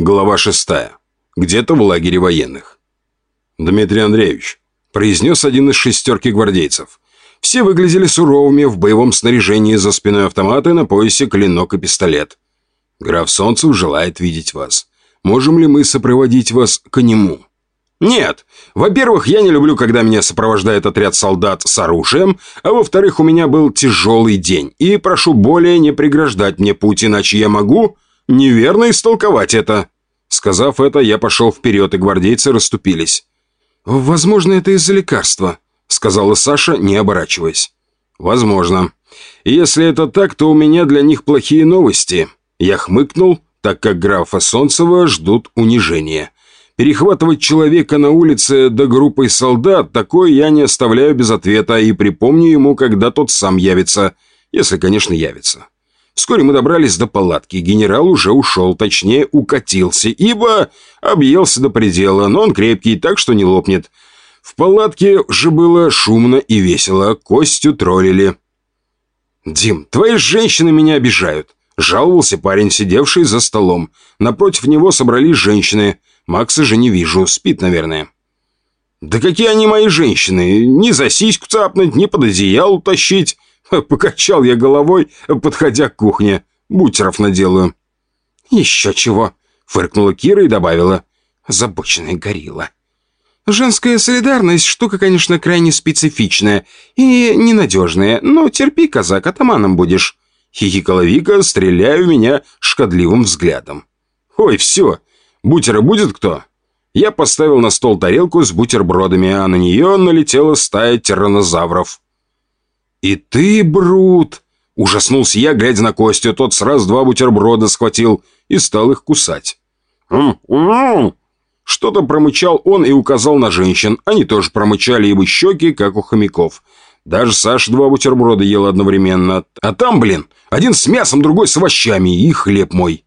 Глава шестая. Где-то в лагере военных. «Дмитрий Андреевич», – произнес один из шестерки гвардейцев. Все выглядели суровыми, в боевом снаряжении за спиной автоматы, на поясе клинок и пистолет. «Граф Солнцев желает видеть вас. Можем ли мы сопроводить вас к нему?» «Нет. Во-первых, я не люблю, когда меня сопровождает отряд солдат с оружием, а во-вторых, у меня был тяжелый день, и прошу более не преграждать мне путь, иначе я могу неверно истолковать это». Сказав это, я пошел вперед, и гвардейцы расступились. «Возможно, это из-за лекарства», — сказала Саша, не оборачиваясь. «Возможно. Если это так, то у меня для них плохие новости». Я хмыкнул, так как графа Солнцева ждут унижения. Перехватывать человека на улице до группой солдат, такое я не оставляю без ответа и припомню ему, когда тот сам явится. Если, конечно, явится. Вскоре мы добрались до палатки. Генерал уже ушел, точнее, укатился, ибо объелся до предела, но он крепкий, так что не лопнет. В палатке же было шумно и весело. Костю троллили. «Дим, твои женщины меня обижают», — жаловался парень, сидевший за столом. Напротив него собрались женщины. Макса же не вижу, спит, наверное. «Да какие они мои женщины! Ни за сиську цапнуть, ни под одеяло утащить!» Покачал я головой, подходя к кухне. Бутеров наделаю. «Еще чего!» — фыркнула Кира и добавила. «Забоченная горилла». «Женская солидарность — штука, конечно, крайне специфичная и ненадежная, но терпи, казак, атаманом будешь». Хихикала Вика, стреляя в меня шкодливым взглядом. «Ой, все, Бутера будет кто?» Я поставил на стол тарелку с бутербродами, а на нее налетела стая тираннозавров. «И ты, Брут!» Ужаснулся я, глядя на Костю. Тот сразу два бутерброда схватил и стал их кусать. Что-то промычал он и указал на женщин. Они тоже промычали его щеки, как у хомяков. Даже Саша два бутерброда ел одновременно. А там, блин, один с мясом, другой с овощами и хлеб мой.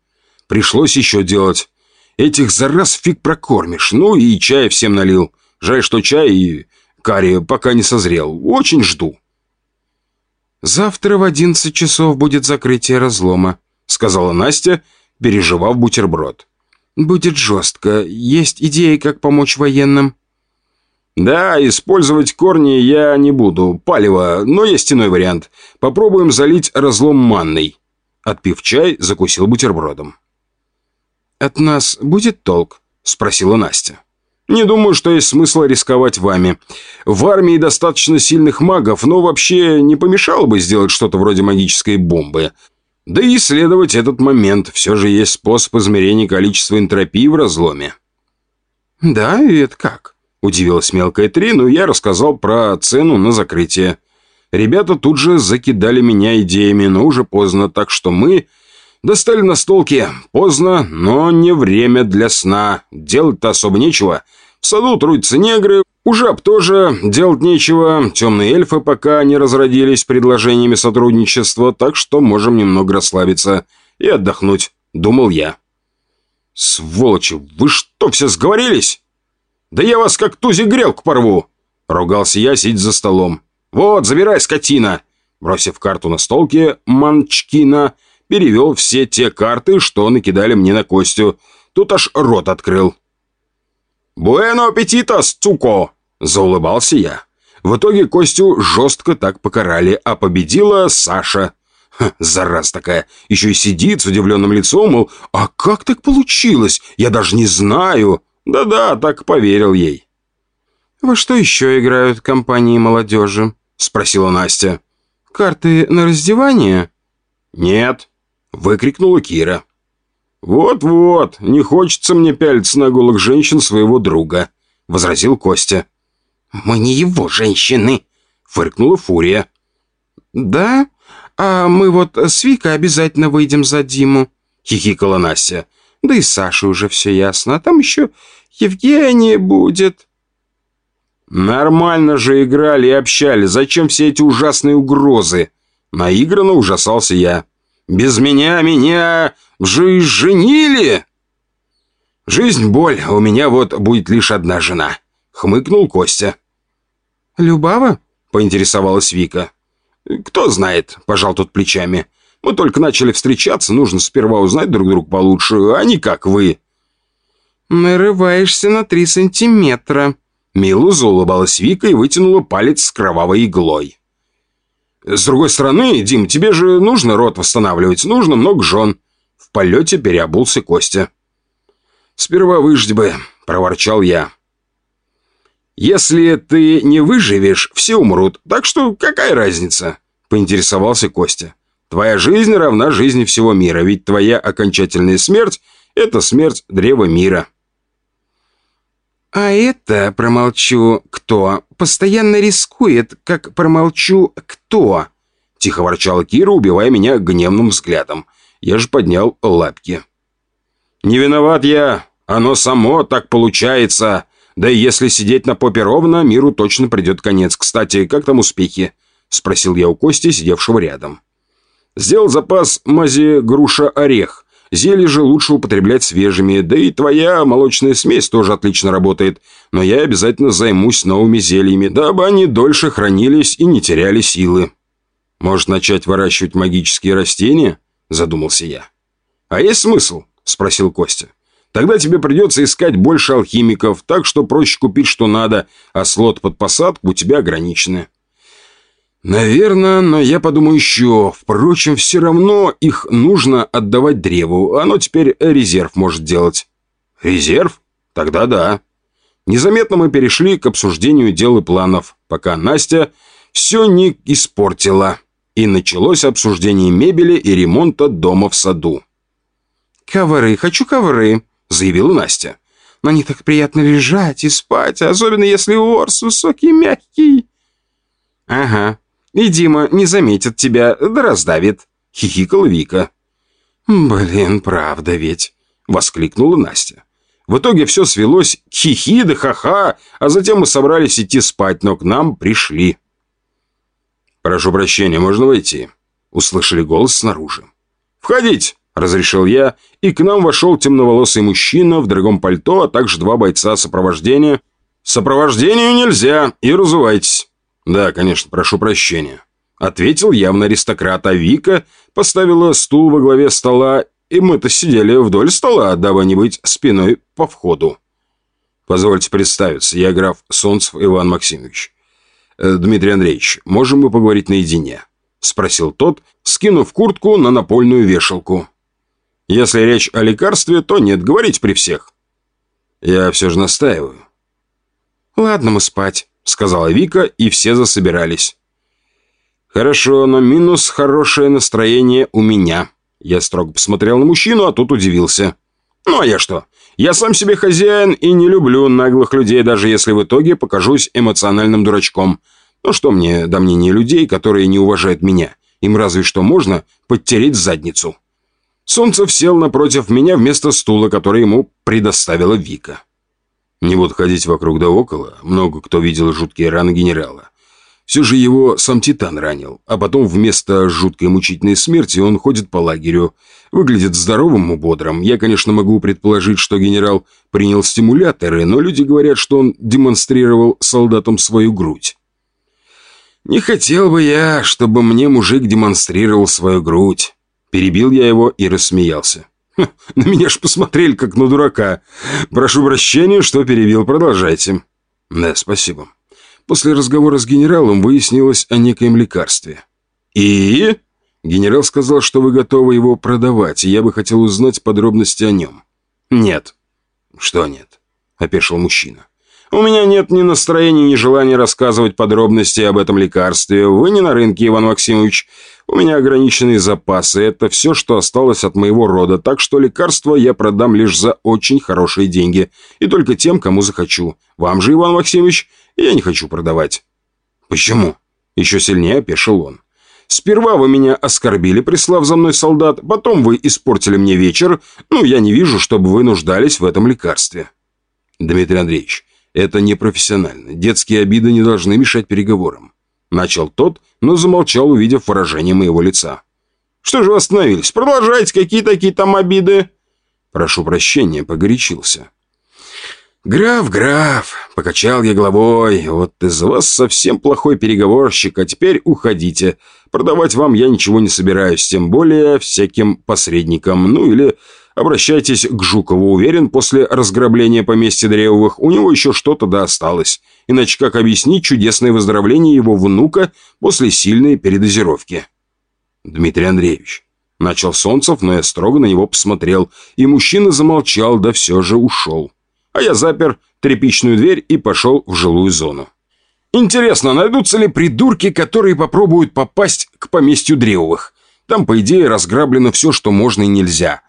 Пришлось еще делать. Этих за раз фиг прокормишь. Ну и чай всем налил. Жаль, что чай и карри пока не созрел. Очень жду. «Завтра в одиннадцать часов будет закрытие разлома», — сказала Настя, переживав бутерброд. «Будет жестко. Есть идеи, как помочь военным?» «Да, использовать корни я не буду. Палево, но есть иной вариант. Попробуем залить разлом манной». Отпив чай, закусил бутербродом. «От нас будет толк?» – спросила Настя. «Не думаю, что есть смысл рисковать вами. В армии достаточно сильных магов, но вообще не помешало бы сделать что-то вроде магической бомбы. Да и исследовать этот момент. Все же есть способ измерения количества энтропии в разломе». «Да, и это как?» – удивилась мелкая Три, но я рассказал про цену на закрытие. Ребята тут же закидали меня идеями, но уже поздно, так что мы Достали настолки. Поздно, но не время для сна. Делать-то особо нечего. В саду трудятся негры. У жаб тоже делать нечего. Темные эльфы пока не разродились предложениями сотрудничества, так что можем немного расслабиться и отдохнуть, думал я. «Сволочи, вы что, все сговорились?» «Да я вас как тузик грелку порву!» Ругался я, сидя за столом. «Вот, забирай, скотина!» Бросив карту на столке Манчкина, перевел все те карты, что накидали мне на Костю. Тут аж рот открыл. «Буэно аппетита, цуко!» – заулыбался я. В итоге Костю жестко так покарали, а победила Саша. Ха, зараз такая. Еще и сидит с удивленным лицом, мол, а как так получилось? Я даже не знаю. Да-да, так поверил ей. «Во что еще играют компании молодежи?» – спросила Настя. «Карты на раздевание?» «Нет», Выкрикнула Кира. «Вот-вот, не хочется мне пялиться на голых женщин своего друга», — возразил Костя. «Мы не его женщины», — фыркнула Фурия. «Да? А мы вот с Викой обязательно выйдем за Диму», — хихикала Настя. «Да и Саше уже все ясно, а там еще Евгения будет». «Нормально же играли и общались, зачем все эти ужасные угрозы?» Наигранно ужасался я. Без меня меня же женили!» «Жизнь — боль, а у меня вот будет лишь одна жена», — хмыкнул Костя. «Любава?» — поинтересовалась Вика. «Кто знает», — пожал тут плечами. «Мы только начали встречаться, нужно сперва узнать друг друга получше, а не как вы». «Нарываешься на три сантиметра». Мило заулыбалась Вика и вытянула палец с кровавой иглой. «С другой стороны, Дим, тебе же нужно рот восстанавливать, нужно много жен». В полете переобулся Костя. «Сперва выжить бы», — проворчал я. «Если ты не выживешь, все умрут, так что какая разница?» — поинтересовался Костя. «Твоя жизнь равна жизни всего мира, ведь твоя окончательная смерть — это смерть древа мира». «А это, промолчу, кто? Постоянно рискует, как промолчу, кто?» Тихо ворчала Кира, убивая меня гневным взглядом. Я же поднял лапки. «Не виноват я. Оно само так получается. Да и если сидеть на попе ровно, миру точно придет конец. Кстати, как там успехи?» Спросил я у Кости, сидевшего рядом. «Сделал запас мази груша-орех. Зелье же лучше употреблять свежими, да и твоя молочная смесь тоже отлично работает. Но я обязательно займусь новыми зельями, дабы они дольше хранились и не теряли силы. Может, начать выращивать магические растения? Задумался я. А есть смысл? Спросил Костя. Тогда тебе придется искать больше алхимиков, так что проще купить, что надо, а слот под посадку у тебя ограничены. «Наверное, но я подумаю еще. Впрочем, все равно их нужно отдавать древу. Оно теперь резерв может делать». «Резерв? Тогда да». Незаметно мы перешли к обсуждению дел и планов, пока Настя все не испортила. И началось обсуждение мебели и ремонта дома в саду. «Ковры, хочу ковры», — заявила Настя. «Но они так приятно лежать и спать, особенно если ворс высокий и мягкий». «Ага, и Дима не заметит тебя, да раздавит», — хихикала Вика. «Блин, правда ведь», — воскликнула Настя. В итоге все свелось хихи да ха-ха, а затем мы собрались идти спать, но к нам пришли. «Прошу прощения, можно войти?» Услышали голос снаружи. «Входить!» – разрешил я, и к нам вошел темноволосый мужчина в дорогом пальто, а также два бойца сопровождения. «Сопровождению нельзя, и разувайтесь». «Да, конечно, прошу прощения», — ответил явно аристократ, а Вика поставила стул во главе стола, и мы-то сидели вдоль стола, дабы не быть спиной по входу. «Позвольте представиться, я граф Солнцев Иван Максимович. Э, Дмитрий Андреевич, можем мы поговорить наедине?» — спросил тот, скинув куртку на напольную вешалку. «Если речь о лекарстве, то нет, говорить при всех». «Я все же настаиваю». «Ладно, мы спать». — сказала Вика, и все засобирались. «Хорошо, но минус хорошее настроение у меня». Я строго посмотрел на мужчину, а тут удивился. «Ну а я что? Я сам себе хозяин и не люблю наглых людей, даже если в итоге покажусь эмоциональным дурачком. Ну что мне до мнения людей, которые не уважают меня? Им разве что можно подтереть задницу». Солнцев сел напротив меня вместо стула, который ему предоставила Вика. Не буду ходить вокруг да около. Много кто видел жуткие раны генерала. Все же его сам Титан ранил, а потом вместо жуткой мучительной смерти он ходит по лагерю. Выглядит здоровым и бодрым. Я, конечно, могу предположить, что генерал принял стимуляторы, но люди говорят, что он демонстрировал солдатам свою грудь. Не хотел бы я, чтобы мне мужик демонстрировал свою грудь. Перебил я его и рассмеялся. На меня ж посмотрели, как на дурака. Прошу прощения, что перебил. Продолжайте. Да, спасибо. После разговора с генералом выяснилось о некоем лекарстве. И? Генерал сказал, что вы готовы его продавать, и я бы хотел узнать подробности о нем. Нет. Что нет? Опешил мужчина. У меня нет ни настроения, ни желания рассказывать подробности об этом лекарстве. Вы не на рынке, Иван Максимович. У меня ограниченные запасы. Это все, что осталось от моего рода. Так что лекарство я продам лишь за очень хорошие деньги. И только тем, кому захочу. Вам же, Иван Максимович, я не хочу продавать. Почему? Еще сильнее опешил он. Сперва вы меня оскорбили, прислав за мной солдат. Потом вы испортили мне вечер. Ну, я не вижу, чтобы вы нуждались в этом лекарстве. Дмитрий Андреевич, это непрофессионально. Детские обиды не должны мешать переговорам. Начал тот, но замолчал, увидев выражение моего лица. «Что же вы остановились? Продолжайте, какие такие там обиды?» «Прошу прощения, погорячился». «Граф, граф!» — покачал я головой. «Вот из вас совсем плохой переговорщик, а теперь уходите. Продавать вам я ничего не собираюсь, тем более всяким посредникам, ну или Обращайтесь к Жукову, уверен, после разграбления поместья Древовых у него еще что-то да осталось. Иначе как объяснить чудесное выздоровление его внука после сильной передозировки? Дмитрий Андреевич, начал Солнцев, но я строго на него посмотрел, и мужчина замолчал, да все же ушел. А я запер тряпичную дверь и пошел в жилую зону. Интересно, найдутся ли придурки, которые попробуют попасть к поместью Древовых? Там, по идее, разграблено все, что можно и нельзя.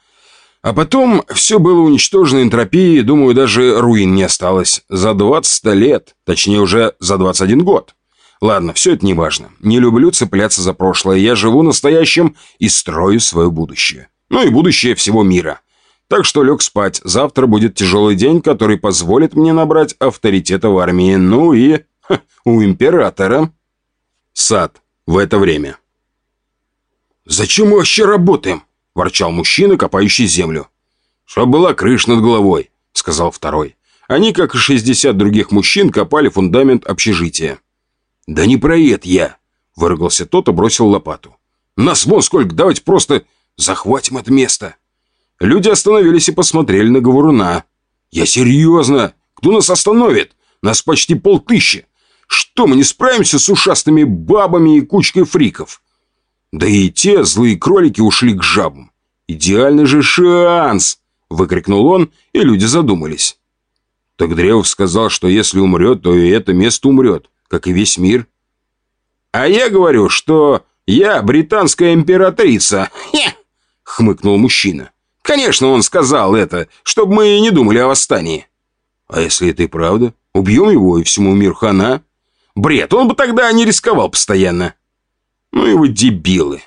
А потом все было уничтожено энтропией, думаю, даже руин не осталось. За 20 лет, точнее уже за 21 год. Ладно, все это не важно. Не люблю цепляться за прошлое. Я живу настоящим и строю свое будущее. Ну и будущее всего мира. Так что лег спать. Завтра будет тяжелый день, который позволит мне набрать авторитета в армии. Ну и ха, у императора. Сад. В это время. «Зачем мы вообще работаем?» – ворчал мужчина, копающий землю. «Чтоб была крыша над головой», – сказал второй. Они, как и 60 других мужчин, копали фундамент общежития. «Да не про это я», – выругался тот и бросил лопату. «Нас вон сколько, давайте просто захватим это место». Люди остановились и посмотрели на говоруна. «Я серьезно! Кто нас остановит? Нас почти полтыщи! Что, мы не справимся с ушастыми бабами и кучкой фриков?» Да и те злые кролики ушли к жабам. «Идеальный же шанс!» – выкрикнул он, и люди задумались. Так Древов сказал, что если умрет, то и это место умрет, как и весь мир. «А я говорю, что я британская императрица!» Хе! – хмыкнул мужчина. «Конечно, он сказал это, чтобы мы не думали о восстании». «А если это и правда? Убьем его, и всему миру хана?» «Бред, он бы тогда не рисковал постоянно». «Ну и вы дебилы!»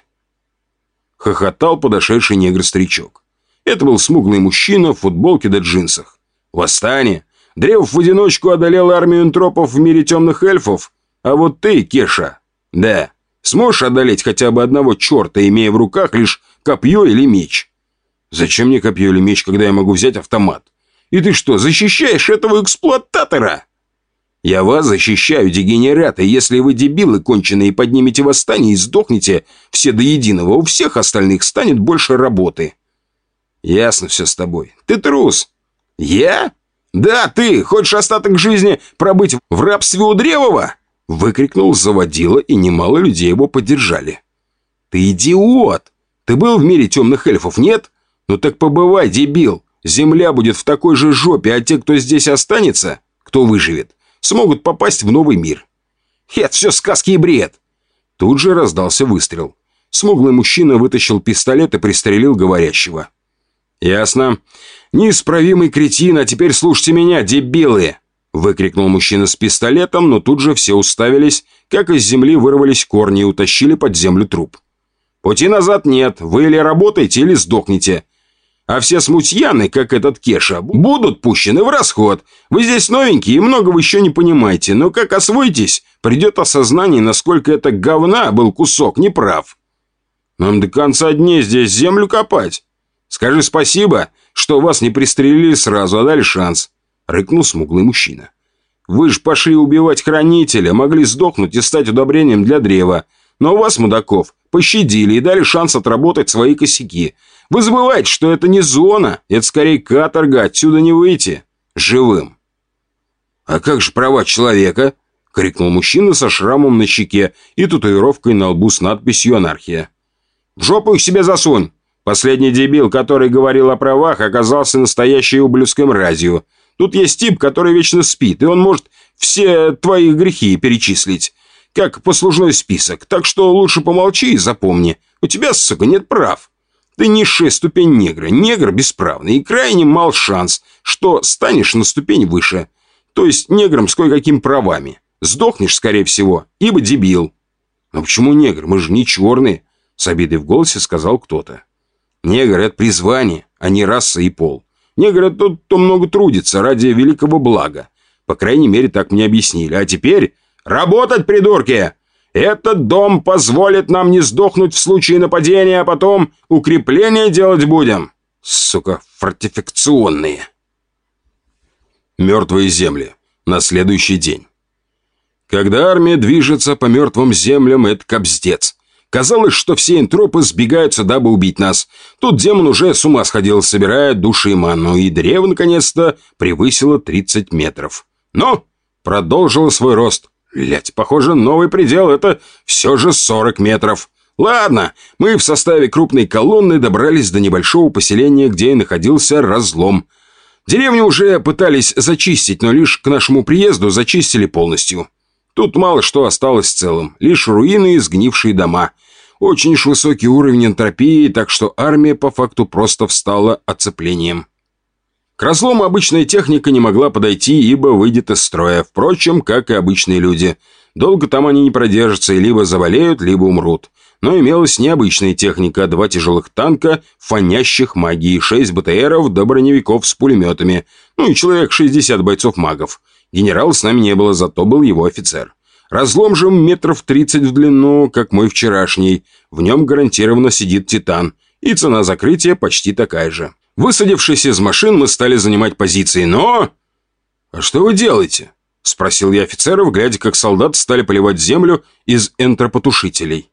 Хохотал подошедший негр-старичок. Это был смуглый мужчина в футболке да джинсах. Восстание. Древов в одиночку одолел армию энтропов в мире темных эльфов. А вот ты, Кеша, да, сможешь одолеть хотя бы одного черта, имея в руках лишь копье или меч? Зачем мне копье или меч, когда я могу взять автомат? И ты что, защищаешь этого эксплуататора? Я вас защищаю, дегенераты. Если вы дебилы конченые поднимете восстание и сдохнете все до единого, у всех остальных станет больше работы. Ясно все с тобой. Ты трус. Я? Да, ты. Хочешь остаток жизни пробыть в рабстве у Древова? Выкрикнул заводила, и немало людей его поддержали. Ты идиот. Ты был в мире темных эльфов, нет? Ну так побывай, дебил. Земля будет в такой же жопе, а те, кто здесь останется, кто выживет, смогут попасть в новый мир. Это все сказки и бред. Тут же раздался выстрел. Смуглый мужчина вытащил пистолет и пристрелил говорящего. «Ясно. Неисправимый кретин, а теперь слушайте меня, дебилы!» Выкрикнул мужчина с пистолетом, но тут же все уставились, как из земли вырвались корни и утащили под землю труп. «Пути назад нет. Вы или работаете, или сдохнете. А все смутьяны, как этот Кеша, будут пущены в расход. Вы здесь новенькие и многого еще не понимаете, но как освоитесь, придет осознание, насколько это говна был кусок неправ. Нам до конца дней здесь землю копать. Скажи спасибо, что вас не пристрелили сразу, а дали шанс. Рыкнул смуглый мужчина. Вы же пошли убивать хранителя, могли сдохнуть и стать удобрением для древа. Но вас, мудаков, пощадили и дали шанс отработать свои косяки – вы забываете, что это не зона, это скорее каторга, отсюда не выйти. Живым. «А как же права человека?» — крикнул мужчина со шрамом на щеке и татуировкой на лбу с надписью «Анархия». «В жопу их себе засунь!» Последний дебил, который говорил о правах, оказался настоящей ублюдской мразью. Тут есть тип, который вечно спит, и он может все твои грехи перечислить, как послужной список. Так что лучше помолчи и запомни. У тебя, сука, нет прав. Ты низшая ступень негра, негр бесправный, и крайне мал шанс, что станешь на ступень выше. То есть негром с кое-какими правами. Сдохнешь, скорее всего, ибо дебил. Но почему негр? Мы же не черные, с обидой в голосе сказал кто-то. Негр – это призвание, а не раса и пол. Негр – это тот, кто много трудится ради великого блага. По крайней мере, так мне объяснили. А теперь работать, придурки! Этот дом позволит нам не сдохнуть в случае нападения, а потом укрепления делать будем. Сука, фортификационные. Мертвые земли. На следующий день. Когда армия движется по мертвым землям, это кобздец. Казалось, что все энтропы сбегаются, дабы убить нас. Тут демон уже с ума сходил, собирая души и ману, и древо, наконец-то, превысило 30 метров. Но продолжило свой рост. Лять, похоже, новый предел — это все же 40 метров. Ладно, мы в составе крупной колонны добрались до небольшого поселения, где и находился разлом. Деревню уже пытались зачистить, но лишь к нашему приезду зачистили полностью. Тут мало что осталось целым, лишь руины и сгнившие дома. Очень уж высокий уровень энтропии, так что армия по факту просто встала оцеплением. К разлому обычная техника не могла подойти, ибо выйдет из строя, впрочем, как и обычные люди. Долго там они не продержатся и либо заболеют, либо умрут. Но имелась необычная техника, два тяжелых танка, фонящих магией, шесть БТРов до броневиков с пулеметами, ну и человек 60 бойцов-магов. Генерала с нами не было, зато был его офицер. Разлом же метров 30 в длину, как мой вчерашний. В нем гарантированно сидит Титан, и цена закрытия почти такая же. Высадившись из машин, мы стали занимать позиции, но... «А что вы делаете?» – спросил я офицеров, глядя, как солдаты стали поливать землю из энтропотушителей.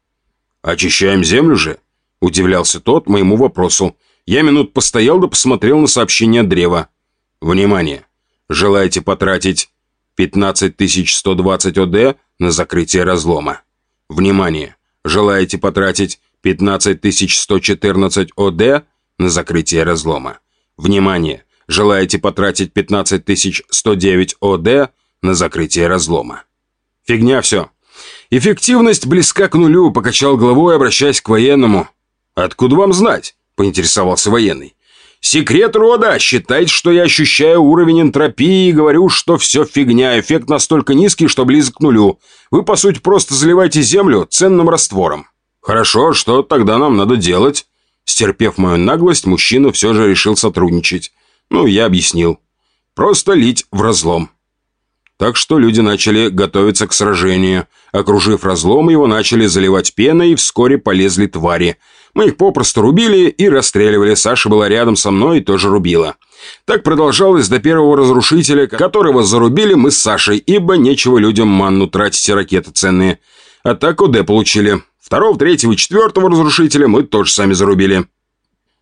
«Очищаем землю же?» – удивлялся тот моему вопросу. Я минут постоял да посмотрел на сообщение древа. «Внимание! Желаете потратить 15120 ОД на закрытие разлома? Внимание! Желаете потратить 15114 ОД на закрытие разлома? Внимание! Желаете потратить 15109 ОД на закрытие разлома? Фигня все. Эффективность близка к нулю, покачал головой, обращаясь к военному. Откуда вам знать? Поинтересовался военный. Секрет рода. Считайте, что я ощущаю уровень энтропии и говорю, что все фигня. Эффект настолько низкий, что близок к нулю. Вы, по сути, просто заливаете землю ценным раствором. Хорошо, что тогда нам надо делать? Стерпев мою наглость, мужчина все же решил сотрудничать. Ну, я объяснил. Просто лить в разлом. Так что люди начали готовиться к сражению. Окружив разлом, его начали заливать пеной, и вскоре полезли твари. Мы их попросту рубили и расстреливали. Саша была рядом со мной и тоже рубила. Так продолжалось до первого разрушителя, которого зарубили мы с Сашей, ибо нечего людям манну тратить и ракеты ценные. А так ОД получили. Второго, третьего и четвертого разрушителя мы тоже сами зарубили.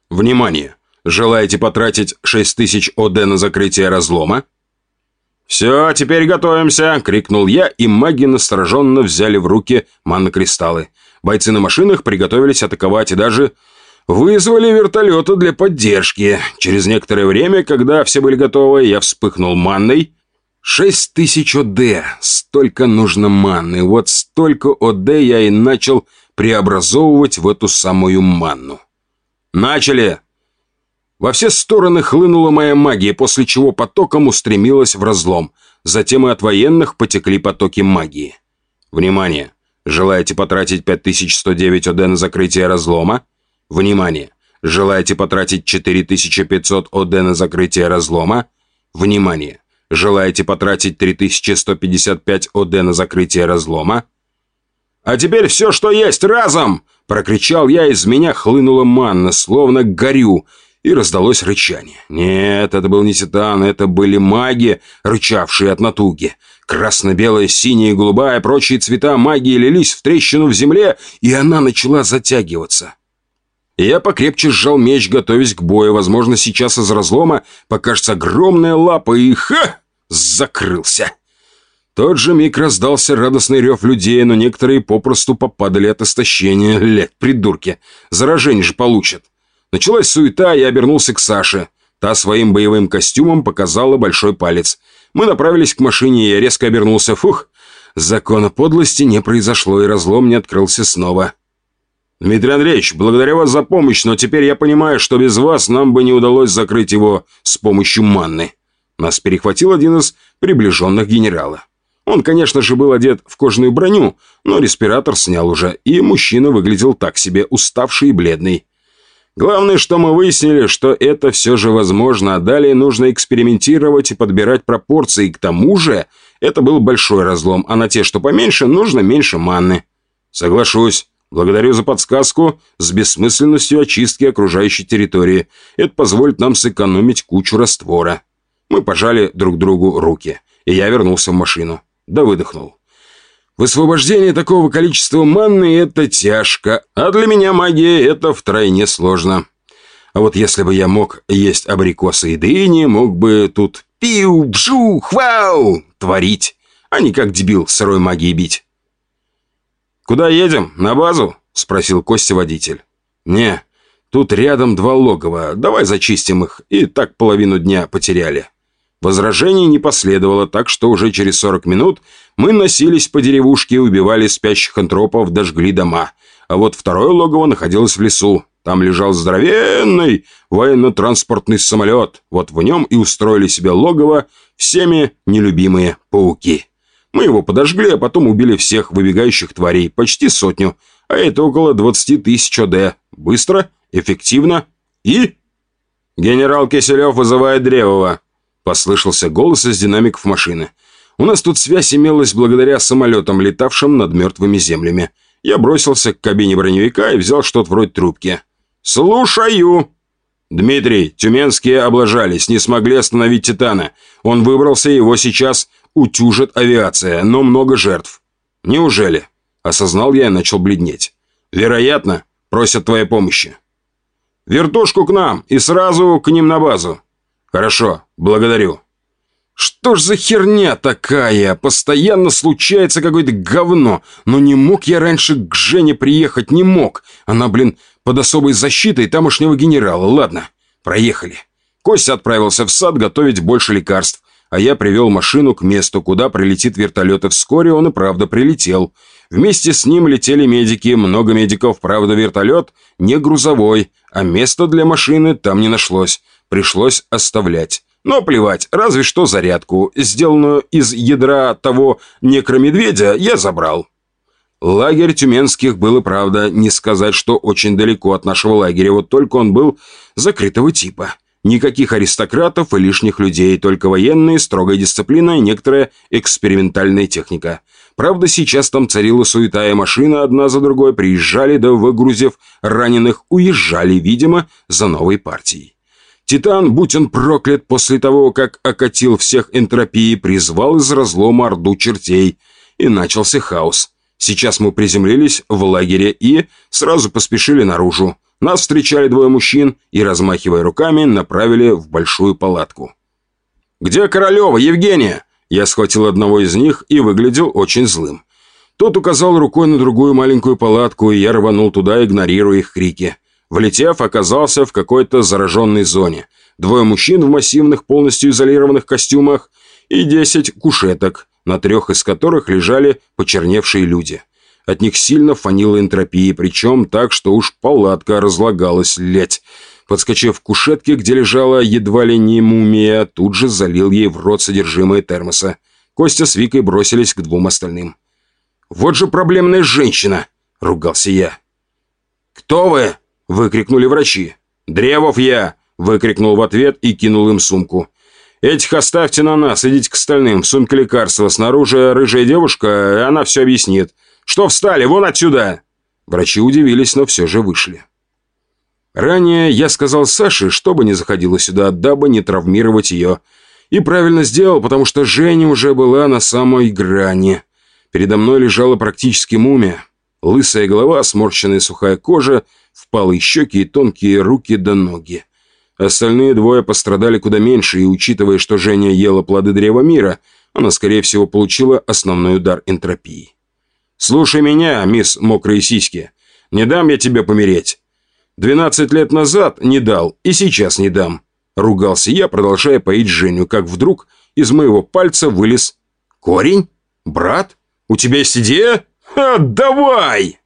Внимание! Желаете потратить 6000 ОД на закрытие разлома? «Все, теперь готовимся!» — крикнул я, и маги настороженно взяли в руки маннокристаллы. Бойцы на машинах приготовились атаковать и даже вызвали вертолеты для поддержки. Через некоторое время, когда все были готовы, я вспыхнул манной. «Шесть тысяч ОД! Столько нужно манны! Вот столько ОД я и начал преобразовывать в эту самую манну!» «Начали!» Во все стороны хлынула моя магия, после чего потоком устремилась в разлом. Затем и от военных потекли потоки магии. Внимание! Желаете потратить 5109 ОД на закрытие разлома? Внимание! Желаете потратить 4500 ОД на закрытие разлома? Внимание! Желаете потратить 3155 ОД на закрытие разлома? «А теперь все, что есть, разом!» Прокричал я, из меня хлынула манна, словно горю, и раздалось рычание. Нет, это был не титан, это были маги, рычавшие от натуги. Красно-белая, синяя и голубая, прочие цвета магии лились в трещину в земле, и она начала затягиваться. Я покрепче сжал меч, готовясь к бою. Возможно, сейчас из разлома покажется огромная лапа и... Ха! Закрылся. Тот же миг раздался радостный рев людей, но некоторые попросту попадали от истощения. Лет, придурки. Заражение же получат. Началась суета, я обернулся к Саше. Та своим боевым костюмом показала большой палец. Мы направились к машине, и я резко обернулся. Фух, закона подлости не произошло, и разлом не открылся снова. «Дмитрий Андреевич, благодарю вас за помощь, но теперь я понимаю, что без вас нам бы не удалось закрыть его с помощью манны». Нас перехватил один из приближенных генерала. Он, конечно же, был одет в кожаную броню, но респиратор снял уже, и мужчина выглядел так себе, уставший и бледный. Главное, что мы выяснили, что это все же возможно, а далее нужно экспериментировать и подбирать пропорции. К тому же, это был большой разлом, а на те, что поменьше, нужно меньше манны. Соглашусь. Благодарю за подсказку с бессмысленностью очистки окружающей территории. Это позволит нам сэкономить кучу раствора. Мы пожали друг другу руки, и я вернулся в машину. Да выдохнул. Высвобождение такого количества манны – это тяжко, а для меня магия – это втройне сложно. А вот если бы я мог есть абрикосы и дыни, мог бы тут пиу, бжу, хвау творить, а не как дебил сырой магией бить. «Куда едем? На базу?» – спросил Костя водитель. «Не, тут рядом два логова, давай зачистим их, и так половину дня потеряли». Возражений не последовало, так что уже через 40 минут мы носились по деревушке, убивали спящих антропов, дожгли дома. А вот второе логово находилось в лесу. Там лежал здоровенный военно-транспортный самолет. Вот в нем и устроили себе логово всеми нелюбимые пауки. Мы его подожгли, а потом убили всех выбегающих тварей, почти сотню. А это около 20 тысяч ОД. Быстро, эффективно и... «Генерал Киселев вызывает Древова», Послышался голос из динамиков машины. У нас тут связь имелась благодаря самолетам, летавшим над мертвыми землями. Я бросился к кабине броневика и взял что-то вроде трубки. «Слушаю!» «Дмитрий, тюменские облажались, не смогли остановить Титана. Он выбрался, его сейчас утюжит авиация, но много жертв». «Неужели?» Осознал я и начал бледнеть. «Вероятно, просят твоей помощи». «Вертушку к нам и сразу к ним на базу. «Хорошо, благодарю». «Что ж за херня такая? Постоянно случается какое-то говно. Но не мог я раньше к Жене приехать, не мог. Она, блин, под особой защитой тамошнего генерала. Ладно, проехали». Костя отправился в сад готовить больше лекарств, а я привел машину к месту, куда прилетит вертолет, и вскоре он и правда прилетел. Вместе с ним летели медики, много медиков, правда вертолет не грузовой, а места для машины там не нашлось пришлось оставлять. Но плевать, разве что зарядку, сделанную из ядра того некромедведя, я забрал. Лагерь Тюменских был и правда, не сказать, что очень далеко от нашего лагеря, вот только он был закрытого типа. Никаких аристократов и лишних людей, только военные, строгая дисциплина и некоторая экспериментальная техника. Правда, сейчас там царила суета, и машины одна за другой приезжали, да выгрузив раненых, уезжали, видимо, за новой партией. Титан, будь он проклят, после того, как окатил всех энтропией, призвал из разлома орду чертей, и начался хаос. Сейчас мы приземлились в лагере и сразу поспешили наружу. Нас встречали двое мужчин и, размахивая руками, направили в большую палатку. «Где Королева, Евгения?» Я схватил одного из них и выглядел очень злым. Тот указал рукой на другую маленькую палатку, и я рванул туда, игнорируя их крики. Влетев, оказался в какой-то зараженной зоне. Двое мужчин в массивных, полностью изолированных костюмах и десять кушеток, на трех из которых лежали почерневшие люди. От них сильно фанило энтропией, причем так, что уж палатка разлагалась, лять. Подскочив к кушетке, где лежала едва ли не мумия, тут же залил ей в рот содержимое термоса. Костя с Викой бросились к двум остальным. «Вот же проблемная женщина!» — ругался я. «Кто вы?» выкрикнули врачи. «Древов я!» – выкрикнул в ответ и кинул им сумку. «Этих оставьте на нас, идите к остальным. В сумке лекарства. Снаружи рыжая девушка, она все объяснит. Что встали? Вон отсюда!» Врачи удивились, но все же вышли. Ранее я сказал Саше, чтобы не заходила сюда, дабы не травмировать ее. И правильно сделал, потому что Женя уже была на самой грани. Передо мной лежала практически мумия. Лысая голова, сморщенная сухая кожа – впалые щеки и тонкие руки до ноги. Остальные двое пострадали куда меньше, и учитывая, что Женя ела плоды древа мира, она, скорее всего, получила основной удар энтропии. «Слушай меня, мисс Мокрые Сиськи. Не дам я тебе помереть. Двенадцать лет назад не дал, и сейчас не дам». Ругался я, продолжая поить Женю, как вдруг из моего пальца вылез «Корень? Брат? У тебя есть идея? Ха, давай!»